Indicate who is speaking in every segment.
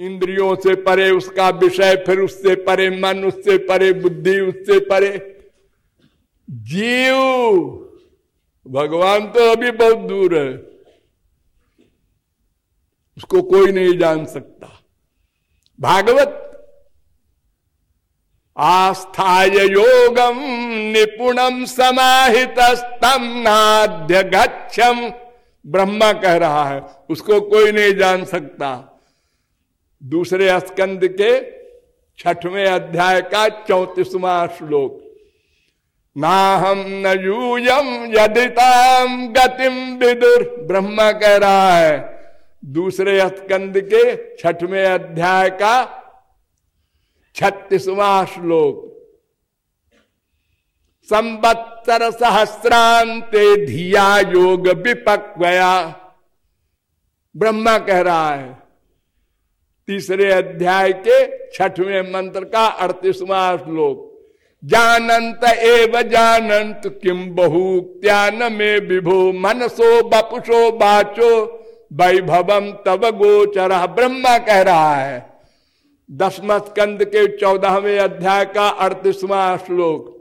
Speaker 1: इंद्रियों से परे, उसका विषय फिर उससे परे, मन उससे परे, बुद्धि उससे परे। जीव, भगवान तो अभी बहुत दूर है। उसको कोई नहीं जान सकता। भागवत, आस्थाय योगम निपुणम समाहित स्तम नाध्य ब्रह्मा कह रहा है, उसको कोई नहीं जान सकता। दूसरे स्कंद के छठवें अध्याय का चौतीसवा श्लोक। ना हम न यूयम यदिताम गतिम विदुर ब्रह्मा कह रहा है। दूसरे स्कंद के छठवें अध्याय का छत्तीसवा श्लोक। संवत्सर सहस्रांते धिया योग विपक्वया। ब्रह्मा कह रहा है तीसरे अध्याय के छठवें मंत्र का अड़तीसवा श्लोक। जानंत एव जानंत किम बहुत्यान में विभो मनसो बपुषो बाचो वैभवम तब गोचर। ब्रह्मा कह रहा है। दसम स्कंद के चौदहवें अध्याय का अड़तीसवा श्लोक।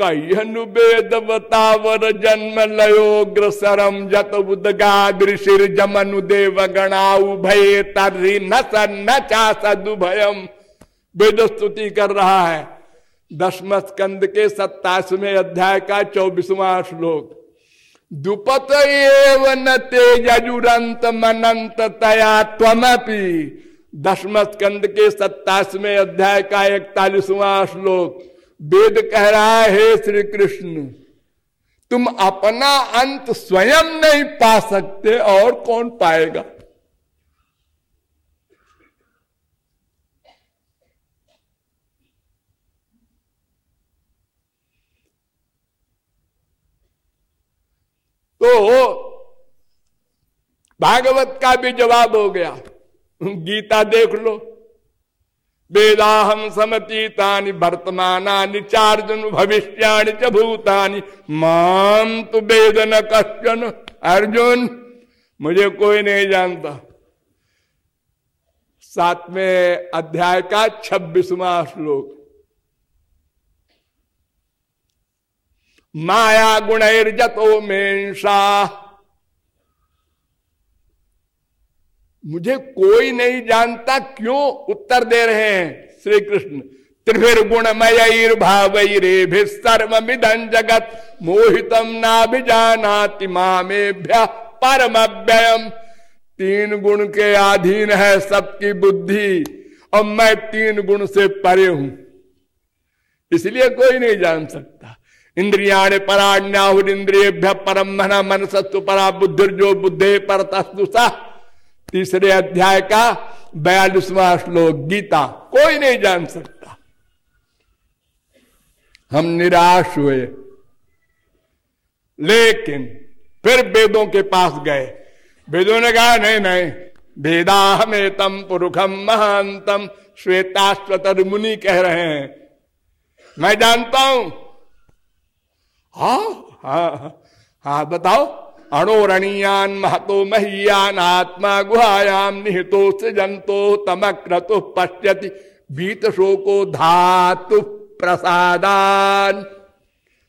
Speaker 1: कह्यनुवेदवतावर जन्म लयोग्रसरम जत उदगादृशिर जमनु देव गणाउ भय तर्री न न चासदुभयम वेद स्तुति कर रहा है। दसम स्कंद के सत्ताईसवें अध्याय का चौबीसवा श्लोक। दुपत एव तेजुरंत मनंत तया त्वमपि दसम स्कंद के सत्ताईसवें अध्याय का इकतालीसवा श्लोक। वेद कह रहा है श्री कृष्ण तुम अपना अंत स्वयं नहीं पा सकते और कौन पाएगा? तो भागवत का भी जवाब हो गया। गीता देख लो। वेदाहम समतीतानि वर्तमानानि चार्जुन भविष्याणि च भूतानि। माम तो वेद न कश्चन। अर्जुन, मुझे कोई नहीं जानता। सातवें अध्याय का छब्बीसवा श्लोक। माया गुणैर्जतो मेषा। मुझे कोई नहीं जानता क्यों उत्तर दे रहे हैं श्री कृष्ण त्रिभिर गुणमय भाव रे सर्वमिदं जगत मोहितम ना भी जाना मामेभ्य परम व्ययम तीन गुण के अधीन है सबकी बुद्धि और मैं तीन गुण से परे हूँ। इसलिए कोई नहीं जान सकता। इंद्रिया पराण्याहुर इंद्रिय परम मना मन सत्व परा बुद्धि जो बुद्धे पर तस्तुषा तीसरे अध्याय का बयालीसवा श्लोक, गीता। कोई नहीं जान सकता। हम निराश हुए। लेकिन फिर वेदों के पास गए। वेदों ने कहा, नहीं नहीं भेदा हमें तम पुरुखम महानतम श्वेताश्वतर मुनि कह रहे हैं। मैं जानता हूँ, हा हा हा, बताओ। अणोरणीयान महतो महीयान आत्मा गुहायाम निहितो सृजंतो तमक्रतु पश्यति बीत शोको धातु प्रसादान।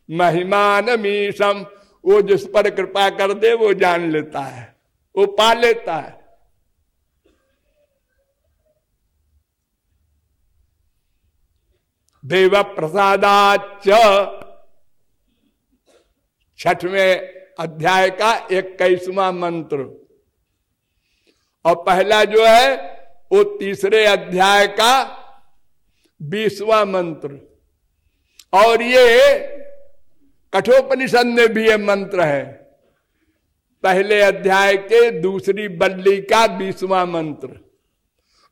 Speaker 1: महिमान मीशम वो जिस पर कृपा कर दे, वो जान लेता है, वो पा लेता है। देव प्रसादाच छठवें अध्याय का इक्कीसवा मंत्र। और पहला जो है, वो तीसरे अध्याय का बीसवा मंत्र। और ये कठोपनिषद में भी ये मंत्र है। पहले अध्याय के दूसरी बल्ली का बीसवा मंत्र।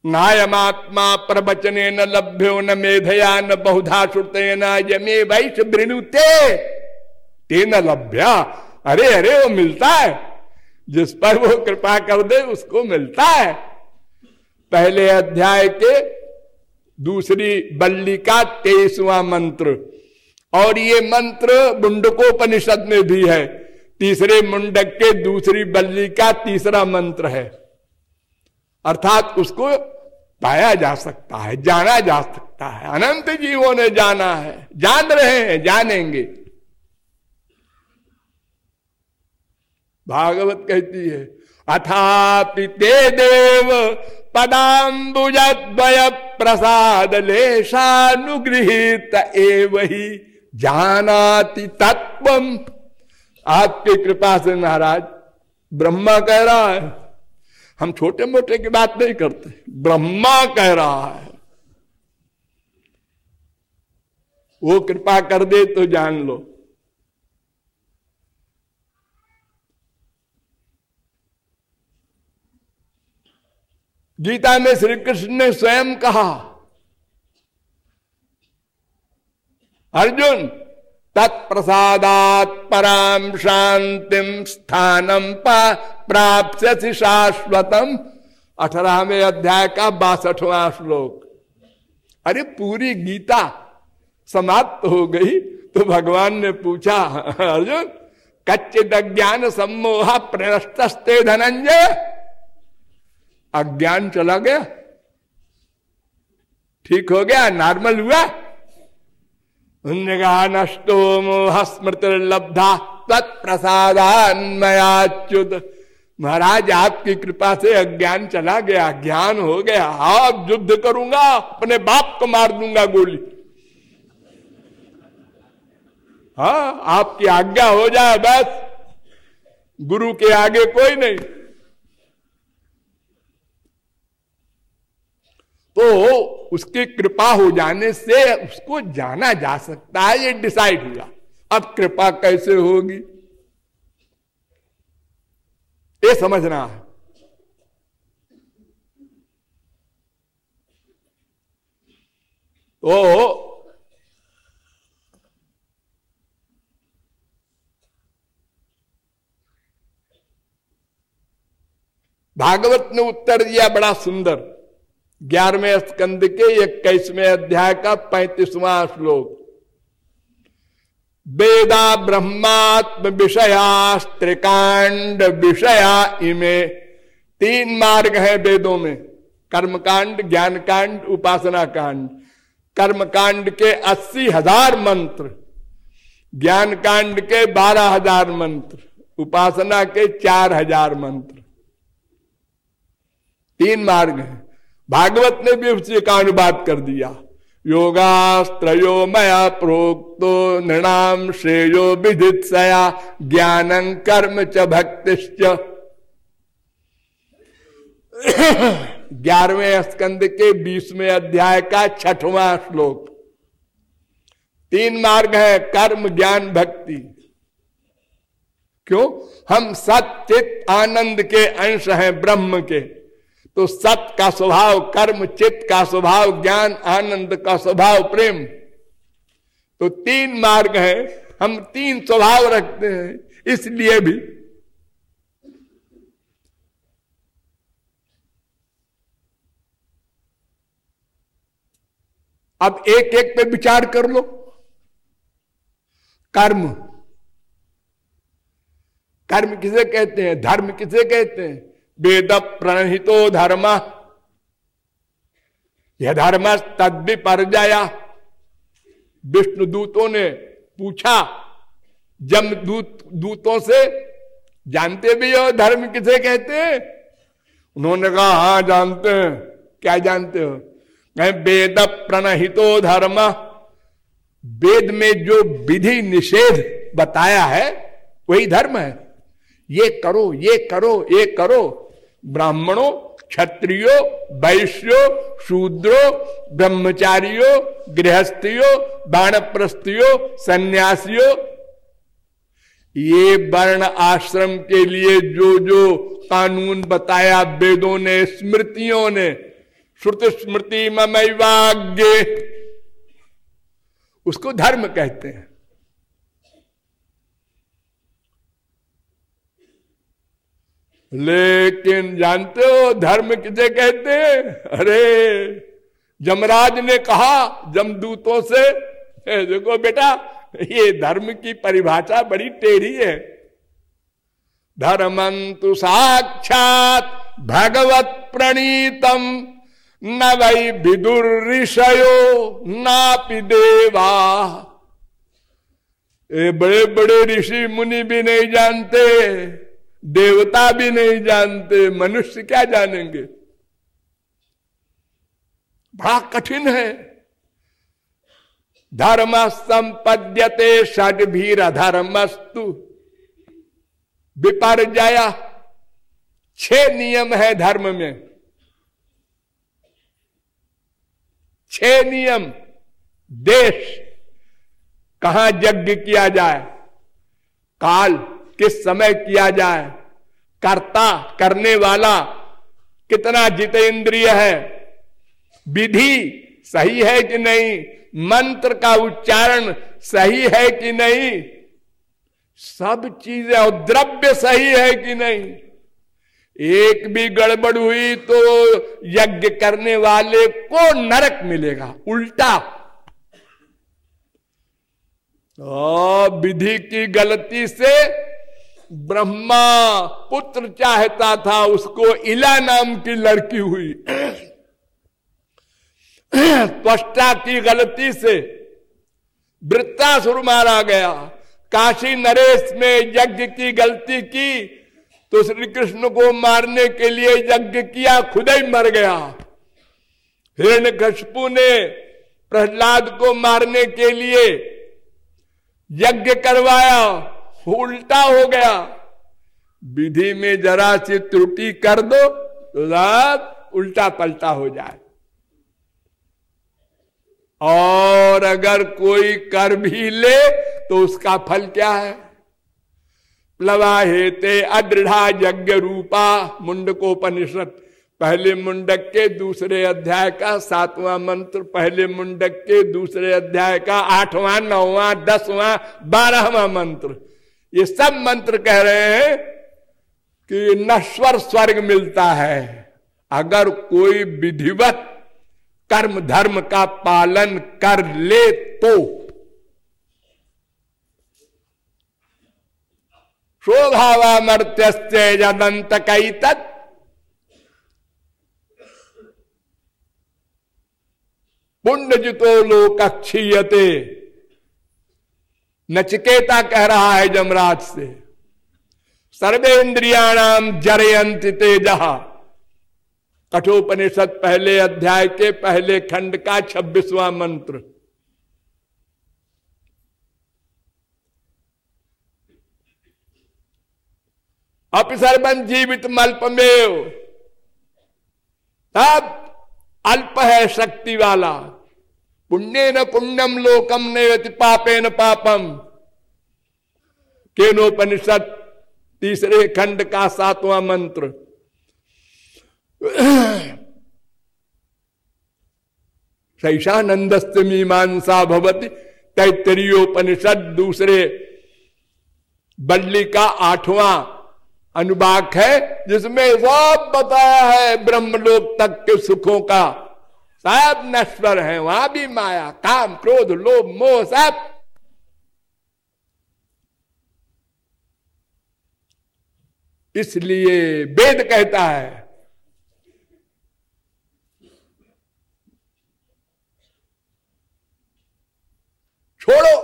Speaker 1: नायमात्मा प्रवचने न लभ्यो न मेधया न बहुधा श्रुते न यमे वैश वृणुते, तेन लभ्या अरे अरे, वो मिलता है। जिस पर वो कृपा कर दे, उसको मिलता है। पहले अध्याय के दूसरी बल्ली का तेईसवा मंत्र। और ये मंत्र मुंडकोपनिषद में भी है। तीसरे मुंडक के दूसरी बल्ली का तीसरा मंत्र है। अर्थात उसको पाया जा सकता है, जाना जा सकता है। अनंत जीवों ने जाना है। जान रहे हैं, जानेंगे। भागवत कहती है, अथापि ते देव पदाम्बुजद्वय प्रसाद लेशानुगृहित एव ही जानाति तत्व आपकी कृपा से महाराज, ब्रह्मा कह रहा है। हम छोटे मोटे की बात नहीं करते, ब्रह्मा कह रहा है। वो कृपा कर दे तो जान लो। गीता में श्री कृष्ण ने स्वयं कहा, अर्जुन, तत्प्रसादात पराम शांतिम स्थानम प्राप्त शाश्वतम. अठारहवें अध्याय का बासठवां श्लोक। अरे, पूरी गीता समाप्त हो गई तो भगवान ने पूछा, अर्जुन कच्चित ज्ञान सम्मोह प्रस्ते धनंजय अज्ञान चला गया। ठीक हो गया नॉर्मल हुआ। उन्होंने कहा नष्टो मोह स्मृति लब्धा तत्प्रसादान्मयाच्युत। महाराज, आपकी कृपा से अज्ञान चला गया, ज्ञान हो गया। आप युद्ध करूँगा, अपने बाप को मार दूँगा गोली। हाँ आपकी आज्ञा हो जाए, बस। गुरु के आगे कोई नहीं। तो उसकी कृपा हो जाने से उसको जाना जा सकता है, ये डिसाइड हुआ। अब कृपा कैसे होगी? ये समझना है। तो भागवत ने उत्तर दिया, बड़ा सुंदर। ग्यारहवें स्कंद के इक्कीसवें अध्याय का पैंतीसवां श्लोक। वेदा ब्रह्मात्म विषया त्रिकांड विषया इमे। तीन मार्ग है वेदों में। कर्मकांड ज्ञान कांड उपासना कांड कर्म कांड के अस्सी हज़ार मंत्र। ज्ञान कांड के बारह हज़ार मंत्र। उपासना के चार हज़ार मंत्र। तीन मार्ग है। भागवत ने भी उसी का अनुवाद कर दिया। योगास्त्रो मया प्रोक्तो नृणाम श्रेयो विदित सया ज्ञान कर्म च भक्ति ग्यारहवें स्कंद के बीसवें अध्याय का छठवां श्लोक। तीन मार्ग है, कर्म, ज्ञान, भक्ति। क्यों? हम सचित आनंद के अंश हैं, ब्रह्म के। तो सत का स्वभाव, कर्म, चित्त का स्वभाव, ज्ञान, आनंद का स्वभाव, प्रेम। तो तीन मार्ग है। हम तीन स्वभाव रखते हैं, इसलिए भी। अब एक एक पे विचार कर लो। कर्म। कर्म किसे कहते हैं? धर्म किसे कहते हैं? वेद प्रणहितो धर्म। यह धर्म तद परजया विष्णु दूतों ने पूछा जम दूत दूतों से, जानते भी हो धर्म किसे कहते हैं? उन्होंने कहा हाँ जानते हैं। क्या जानते हो? वेद प्रणहितो धर्म। वेद में जो विधि निषेध बताया है, वही धर्म है। ये करो ये करो ये करो। ब्राह्मणों, क्षत्रियो, वैश्यो, शूद्रो, ब्रह्मचारियों, गृहस्थियों, बाणप्रस्थियों, सन्यासियों, ये वर्ण आश्रम के लिए जो जो कानून बताया वेदों ने, स्मृतियों ने, श्रुत स्मृति ममैवाग्य उसको धर्म कहते हैं। लेकिन जानते हो धर्म किसे कहते हैं? अरे, जमराज ने कहा जमदूतों से देखो बेटा, ये धर्म की परिभाषा बड़ी टेढ़ी है। धर्मंतु साक्षात भगवत प्रणीतम, न वै विदुर ऋषयो नापि देवा। ये बड़े बड़े ऋषि मुनि भी नहीं जानते। देवता भी नहीं जानते, मनुष्य क्या जानेंगे? बड़ा कठिन है। धर्म संपद्यते षड भीर धर्मस्तु विपर्जया। छह नियम है धर्म में। छह नियम। देश। कहा यज्ञ किया जाए? काल। किस समय किया जाए? कर्ता, करने वाला कितना जितेंद्रिय है? विधि सही है कि नहीं? मंत्र का उच्चारण सही है कि नहीं? सब चीज़ें और द्रव्य सही है कि नहीं? एक भी गड़बड़ हुई तो यज्ञ करने वाले को नरक मिलेगा। उल्टा। विधि की गलती से ब्रह्मा पुत्र चाहता था उसको इला नाम की लड़की हुई। त्वष्टा की गलती से वृत्तासुर मारा गया। काशी नरेश में यज्ञ की गलती की तो श्री कृष्ण को मारने के लिए यज्ञ किया, खुद ही मर गया। हिरण्य कशपू ने प्रहलाद को मारने के लिए यज्ञ करवाया। उल्टा हो गया। विधि में जरा सी त्रुटि कर दो तो उल्टा पलटा हो जाए। और अगर कोई कर भी ले तो उसका फल क्या है? प्लवा हेते अदृढ़ा यज्ञ रूपा मुंडकोपनिषद पहले मुंडक के, दूसरे अध्याय का, सातवां मंत्र पहले मुंडक के, दूसरे अध्याय का, आठवां, नौवां, दसवां, बारहवां मंत्र। ये सब मंत्र कह रहे हैं कि नश्वर स्वर्ग मिलता है। अगर कोई विधिवत कर्म धर्म का पालन कर ले तो। शोभावा मर्त्य जदंत कई तत् पुण्यजितो लोक क्षीयते नचिकेता कह रहा है जमराज से सर्वेन्द्रियाणाम जरयंत तेज। कठोपनिषद पहले अध्याय के पहले खंड का छब्बीसवां मंत्र। अपसर्बन जीवित मल्पमेव तब अल्प है शक्ति वाला। पुण्य न पुण्यम लोकम नति पापे न पापम केनोपनिषद तीसरे खंड का सातवां मंत्र शैषानंदस्त मीमांसा भवती तैतरीयोपनिषद दूसरे बल्ली का आठवां अनुबाक है जिसमें सब बताया है ब्रह्मलोक तक के सुखों का सब नश्वर है, वहाँ भी माया, काम, क्रोध, लोभ, मोह, सब। इसलिए वेद कहता है, छोड़ो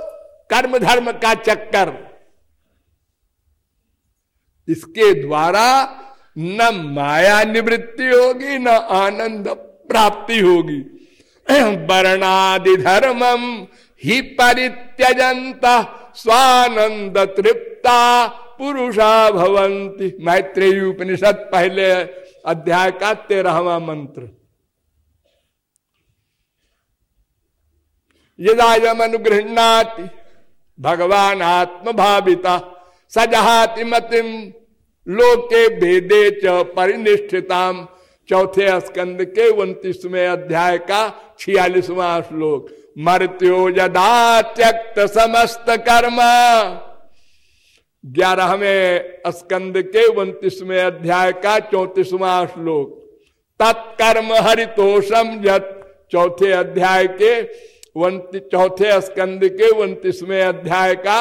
Speaker 1: कर्म धर्म का चक्कर। इसके द्वारा न माया निवृत्ति होगी, न आनंद प्राप्ति होगी। वर्णादि धर्मम ही परित्यजंत स्वानंद तृप्ता पुरुषा भवंती मैत्रेय उपनिषद पहले अध्याय का तेरहवा मंत्र। यदायम अनुगृहणाति भगवान आत्म भाविता सजहाति मतिम लोके भेदे च परिनिष्ठिताम। चौथे स्कंद के उन्तीसवें अध्याय का छियालीसवां श्लोक। मृत्यो यदा त्यक्त समस्त कर्म। ग्यारहवें स्कंद के उन्तीसवें अध्याय का चौतीसवां श्लोक। तत्कर्म हरितोषम जत चौथे अध्याय के चौथे स्कंद के उन्तीसवें अध्याय का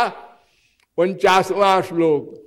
Speaker 1: उनचासवां श्लोक।